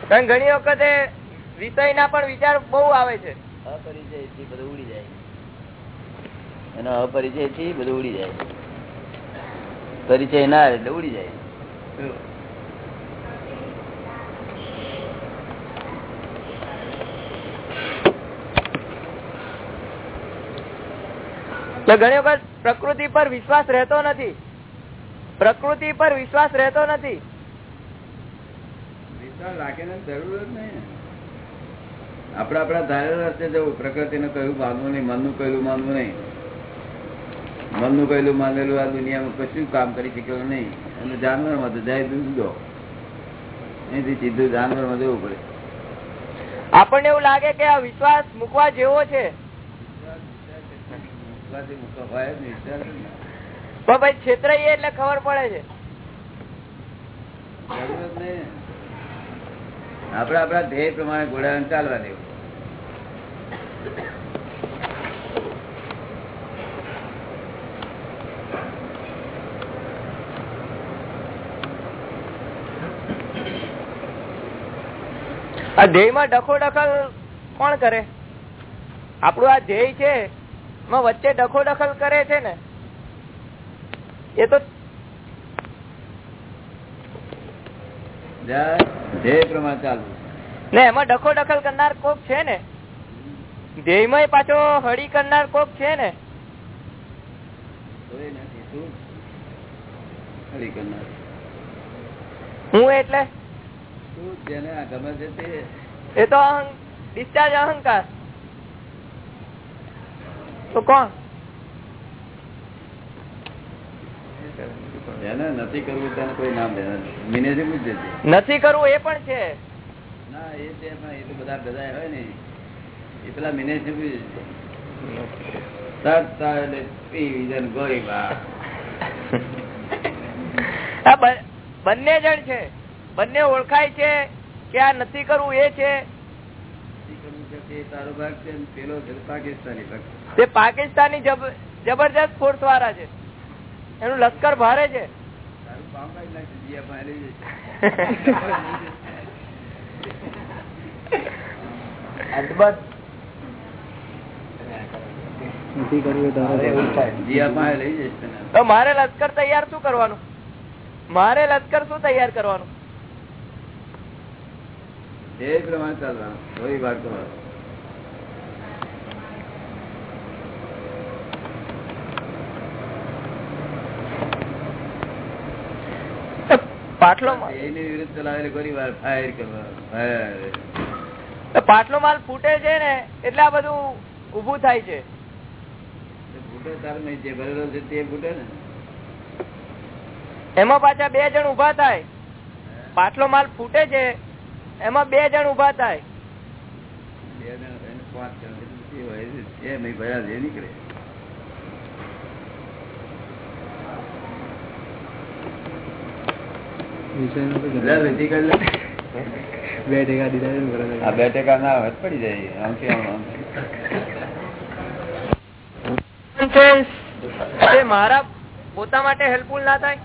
કારણ ઘણી વખતે વિષય પણ વિચાર બહુ આવે છે. અપરિચયથી બધું ઉડી જાય. એનો અપરિચયથી બધું ઉડી જાય. પરિચય ના આવે એટલે ઉડી જાય. ઘણી વખત પ્રકૃતિ પર વિશ્વાસ રહેતો નથી. પ્રકૃતિ પર વિશ્વાસ રહેતો નથી. વિશ્વાસ રાખીને જરૂર જ નહીં. આપડે આપડા ધારેલા રસ્તે જવું પ્રકૃતિ નું કહ્યું માનવું નહીં મનનું કયું માનવું નહીં. મનનું કહેલું માનેલું આ દુનિયામાં કશું કામ કરી શક્યું નહીં. અને જાનવરમાં તો જાય દૂધો અહીંથી સીધું જાનવરમાં જવું પડે. આપણને એવું લાગે કે આ વિશ્વાસ મૂકવા જેવો છે. વિશ્વાસથી મુક્ત હોય વિશ્વાસ. પણ ભાઈ છેતરાઈએ એટલે ખબર પડે છે. આપડે આપડા ધ્યેય પ્રમાણે ઘોડા ચાલવા દેવું. આ ધ્યેયમાં ડખો દખલ કોણ કરે? આપણું આ ધ્યેય છે વચ્ચે ડખો દખલ કરે છે ને? એ તો ને એમાં ડખો દખલ કરનાર કોક છે ને? ધ્યેયમાં પાછો હળી કરનાર કોક છે ને? હું એટલે? એ તો ડિસ્ચાર્જ અહંકાર. તો કોણ? જેને નથી કરવું તેને કોઈ નામ મિનેજ નથી. કરવું એ પણ છે. ના એ છે પણ એ તો બધા બધા હોય ને. એ પેલા મિનેજ તરત એટલે પી વિજન ગોળી બા આ બંને જણ છે. બંને ઓળખાય છે કે આ નથી કરવું એ છે. તે પાકિસ્તાની જબરજસ્ત ફોર્સ વાળા છે. એનું લશ્કર ભારે છે. તો મારે લશ્કર તૈયાર શું કરવાનું? મારે લશ્કર શું તૈયાર કરવાનું? એ પ્રમાણે ચાલવાનું. કોઈ વાત કરો પાટલો પાટલો માલ ફૂટે છે ને એટલે આ બધું ઉભું થાય છે. એમાં પાછા બે જણ ઊભા થાય. પાટલો માલ ફૂટે છે એમાં બે જણ ઊભા થાય. બે જણ પાંચ જણ નીકળે. બે ટકા ના હોય પડી જાય. આમથી આમ? મારા પોતા માટે હેલ્પફુલ ના થાય?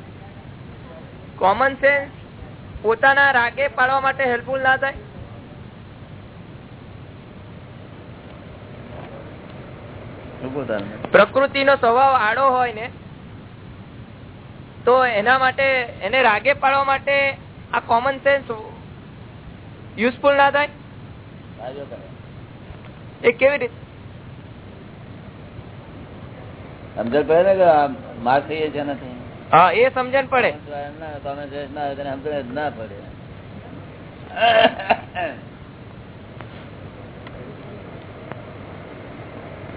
કોમન સેન્સ પોતાના રાગે પાડવા માટે હેલ્પફુલ ના થાય? પ્રકૃતિ નો સ્વભાવ આડો હોય ને તો એના માટે એને રાગે પાડવા માટે આ કોમન સેન્સ યુઝફુલ ના થાય? એ કેવી રીતે? સમજણ પડે ને કે માર થઈ છે નથી હા એ સમજણ પડે. ના, તમે ના હોય સમજણ ના પડે.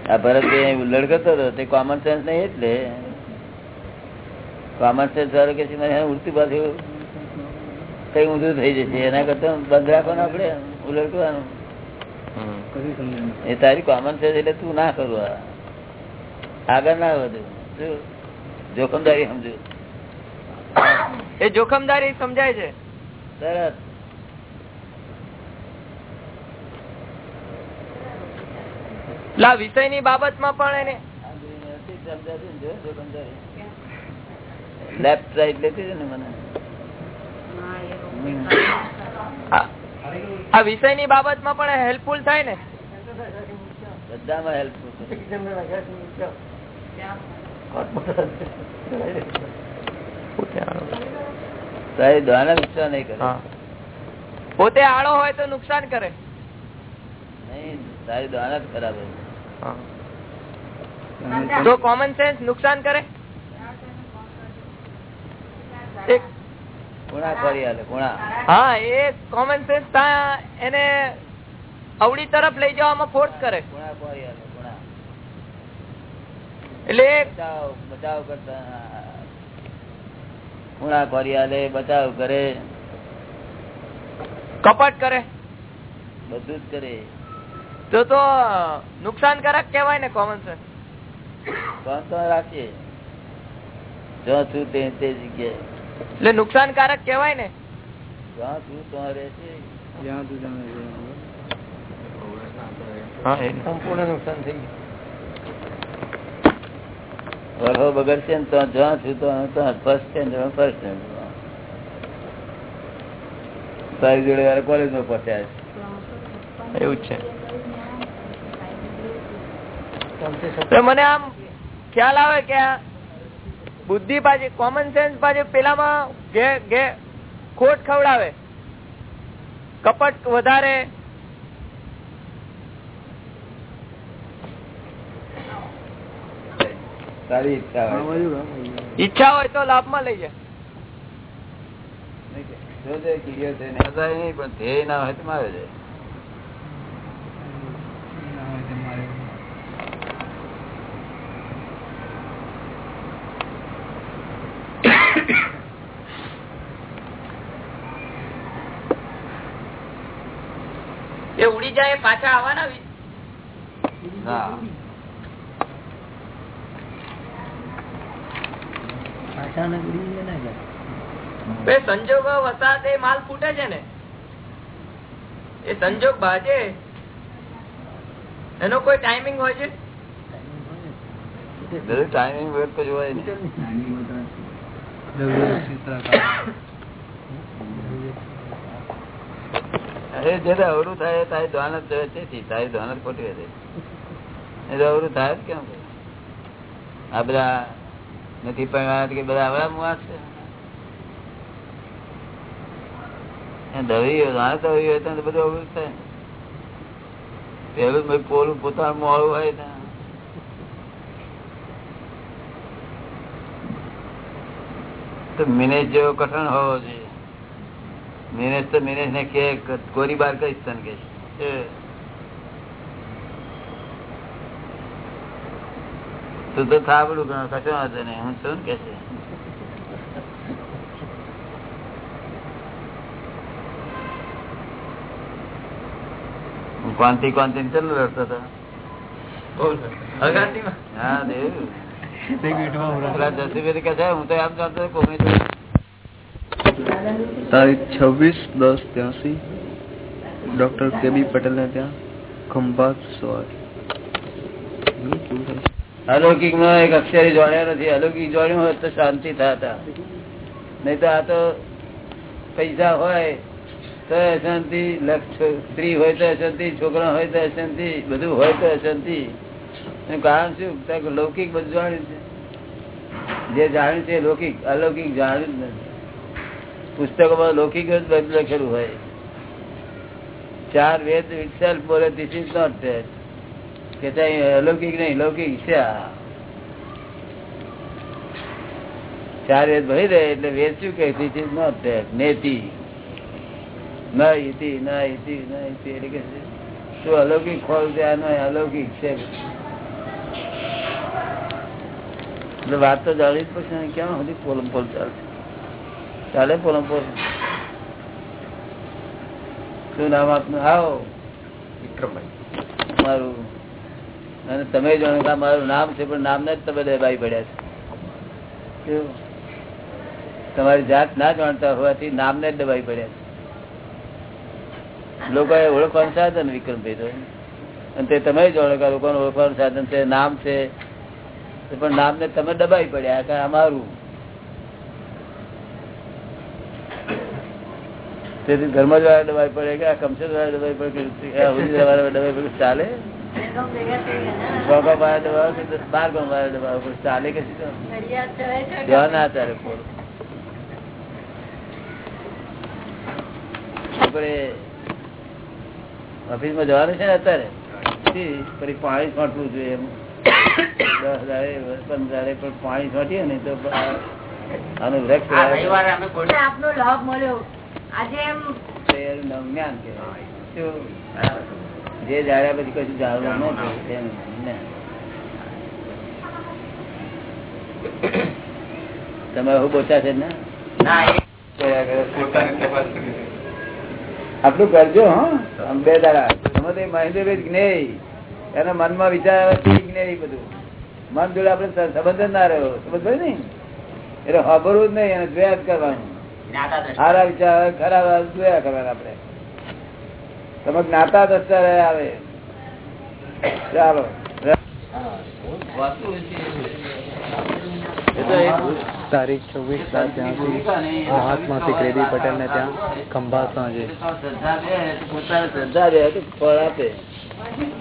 આ ભરતભાઈ લડકતો હતો તે કોમન સેન્સ નહીં એટલે. કોમન સેન્સ વાળો કે છે મને ઉડતી પાછું કઈ ઊંધું થઈ જશે. એના કરતા બંધ રાખવાનું આપડે ઉલટવાનું. એ તારી કોમન સેન્સ એટલે તું ના કરું આગળ ના વધુ. જોખમદારી સમજુ. એ જોખમદારી સમજાય છે. તરત લા બાબત બાબતમાં પણ એને લેફ્ટ સાઈડ લેતી ને મને? આ- વિષયની બાબત બાબતમાં પણ હેલ્પફુલ થાય ને? બધામાં હેલ્પફુલ પોતે આડો હોય તો નુકસાન કરે. નહીં તારી દ્વાના જ ખરાબ હોય. તો કોમન સેન્સ નુકસાન કરે એક ગુણા કરી હાલે ગુણા. હા એ કોમન સેન્સ એને અવળી તરફ લઈ જવામાં ફોર્સ કરે એટલે બચાવ કરતા ખૂણા કરી હાલે બચાવ કરે. કપટ કરે. બધું જ કરે. તો તો નુકસાનકારક કેવાય ને કોમન સેન્સ કોણ રાખીએ. જો છું તે તે જગ્યાએ. એટલે નુકસાનકારક કેવાય ને. જ્યાં છું તો રહેશે સંપૂર્ણ નુકસાન થઈ વરહો બગડશે ને તો જ્યાં છું તો ફર્સ્ટ છે ફર્સ્ટ સ્ટેન્ડર્ડ તારી જોડે વાર કોલેજમાં પહોંચ્યા છે. એવું જ છે. મને આમ ખ્યાલ આવે કે બુદ્ધિ પાછી કોમન સેન્સ પાછી પેલામાં ઘે ઘે ખોટ ખવડાવે. કપટ વધારે. તારી ઈચ્છા હોય ઈચ્છા હોય તો લાભમાં લઈ જાય. જો છે ને નહીં પણ ધ્યેય ના હોય તો આવે છે. એ ઉડી જાય પાછા આવવાના બે સંજોગો વસાતે માલ ફૂટે છે ને. એ સંજોગ બાજે. એનો કોઈ ટાઈમિંગ હોય છે? ટાઈમિંગ તો જોવાય અરે જે અવરું થાય તારી ધ્વાન જ તેથી તારી ધ્વાન જ ખોટી એટલે અવરું થાય જ કેમ? આ બધા નથી પણ કે બધા આવડા મુવા છે. દવી હોય, ના દવી હોય તો બધું અવરું થાય પેલું ભાઈ પોલું પોતાનું મોડું હોય ને તો મિનેજ જેવો કઠણ હોવો જોઈએ. મિનેશ તો મિનેશ ને કે ગોરી બાર કહીશ તને કે. તું તો થાબડું ગણો કશો વાંધો નહીં. હું છું કે છે? હું કોનથી કોનથી ચાલુ રડતો હતો? હા દેવ જસીભાઈ કે છે હું તો એમ જાણતો કોમી તારીખ છવ્વીસ, દસ, ત્યાંસી. ડોક્ટર કે. બી. પટેલ ને ત્યાં ખંભાત અલૌકિક નો એક અક્ષર જોડ્યા નથી. અલૌકિક જોડ્યું હોય તો શાંતિ થતા. નહીં તો આ તો પૈસા હોય તો અશાંતિ સ્ત્રી હોય તો અશાંતિ, છોકરા હોય તો અશાંતિ, બધું હોય તો અશાંતિ. કારણ શું? લૌકિક બધું જાણ્યું છે. જે જાણ્યું છે લૌકિક. અલૌકિક જાણ્યું જ નથી. પુસ્તકોમાં લૌકિક જ લખેલું હોય. ચાર વેદ ઇટસેલ્ફ બોલે ધીસ ઇઝ નોટ that. કે અલૌકિક નહીં, લૌકિક છે ચાર વેદ ભરી દે એટલે વેદ શું કે ધીસ ઇઝ નોટ that. નેતિ ન ઇતિ ન ઇતિ ન ઇતિ એટલે કે શું અલૌકિક ખોલ ત્યાં નહીં અલૌકિક છે. એટલે વાત તો જાણી જ ને, ક્યાં સુધી પોલમ પોલ ચાલશે ચાલે પોલમ પોલ શું નામ આપનું? આવો મારું. અને તમે જાણો કે મારું નામ છે પણ નામને જ તમે દબાઈ પડ્યા છે. તમારી જાત ના જાણતા હોવાથી નામને જ દબાઈ પડ્યા છે. લોકોએ ઓળખવાનું સાધન વિક્રમભાઈ તો. અને તે તમે જાણો કે લોકોને ઓળખવાનું સાધન છે નામ છે. પણ નામને તમે દબાઈ પડ્યા કે અમારું તેથી ઘરમાં જ વાળા દબાઈ પડે કે આ કમસે વાળા દબાઈ પડે કે આ હુજી પડે ચાલે? કે દસ બાર ગામ વાળા દબાવ પડે ચાલે કે શું ના ચાલે આપણે ઓફિસમાં જવાનું છે ને અત્યારે? પછી પાણી છોટવું જોઈએ એમ. દસ હજારે પંદર પણ પાણી છોટીએ ને તો આનું વૃક્ષ આ રવિવારે અમે કોઈ આપનો લાભ મળ્યો. જે જાણ્યા પછી કશું જાણવું. તમે હું બોચા છે ને? આટલું કરજો હા. બે દાડા. તમે તો મહેન્દ્રભાઈ જ્ઞેય. એના મનમાં વિચાર આવે જ્ઞેય બધું. મન જોડે આપણે સંબંધ જ ના રહ્યો. સમજ ભાઈ ને એટલે ખબરવું જ નહીં એને દ્વેષ કરવાનું. સારા વિચાર ખરાબ જોયા કરવાના આપડે તમે જ્ઞાતા જ અત્યારે આવે. ચાલો. તારીખ છવ્વીસ સાત ત્યાંથી મહાત્મા શ્રી પટેલ ને ત્યાં ખંભા સાંજે. શ્રદ્ધા બે પોતાની શ્રદ્ધા બે ફળ આપે.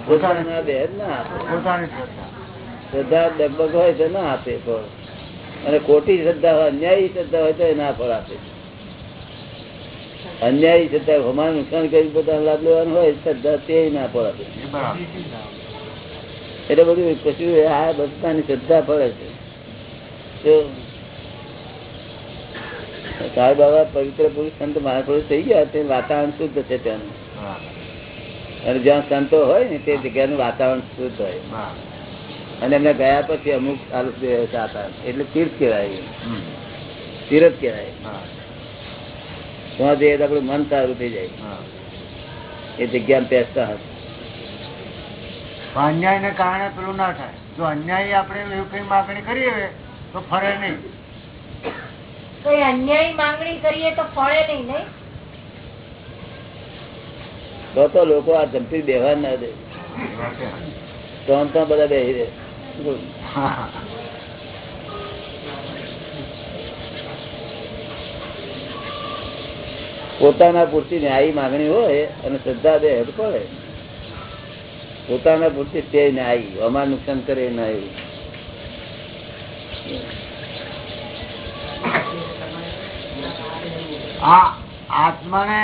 પોતાની ના બે ના આપે. શ્રદ્ધા લગભગ હોય તો ના આપે ફળ. અને ખોટી શ્રદ્ધા હોય અન્યાયી શ્રદ્ધા હોય તો એ ના ફળ આપે. અન્યાયી શ્રદ્ધા હમાનું નુકસાન કરી પોતાનો લાભ લેવાનો હોય શ્રદ્ધા તે ના પડે. એટલે બધું કશું આ બધાની શ્રદ્ધા પડે છે. સાહેબ બાબા પવિત્ર પુરુષ સંત મહાપુરુષ થઈ ગયા તે વાતાવરણ શુદ્ધ છે ત્યાંનું. અને જ્યાં સંતો હોય ને તે જગ્યાનું વાતાવરણ શુદ્ધ હોય. અને એમને ગયા પછી અમુક સારું એટલે તીર્થ કહેવાય. તીરથ કહેવાય. ત્યાં જઈએ તો આપણું મન સારું થઈ જાય. એ જગ્યા બેસતા હશે. અન્યાય ને કારણે પેલું ના થાય. જો અન્યાય આપણે એવું કઈ માગણી કરીએ તો ફરે નહીં. કોઈ અન્યાય માંગણી કરીએ તો ફળે નહીં નહીં? તો તો લોકો આ જમતી બેહવા ના દે. તો બધા બેસી દે પોતાના પૂરતી ન્યાયી માગણી હોય અને શ્રદ્ધા દે હેડ પડે પોતાના પૂરતી તે ન્યાયી, અમાર નુકસાન કરે ના એવું આત્માને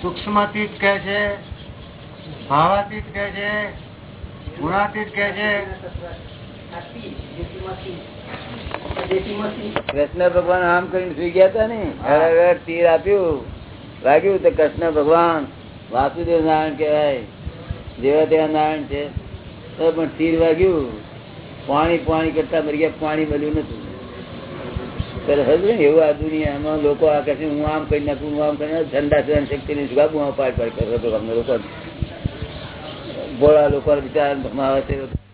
સૂક્ષ્મતીત કહે છે, ભાવાતીત કહે છે, ગુણાતીત કહે છે. કૃષ્ણ ભગવાન આમ કરીને સુઈ ગયા હતા ને હર તીર આપ્યું. લાગ્યું તો કૃષ્ણ ભગવાન વાસુદેવ નારાયણ કહેવાય. જેવા તેવા નારાયણ છે. તો પણ તીર વાગ્યું. પાણી પાણી કરતા મરી ગયા. પાણી મળ્યું નથી એવું આ દુનિયામાં લોકો આ કહે હું આમ કરી નાખું હું આમ કરી નાખું. ઠંડા સહન શક્તિ ની જવાબ હું પાડ પાડ ભગવાન લોકો ભોળા લોકો બિચારા ભમાવે છે.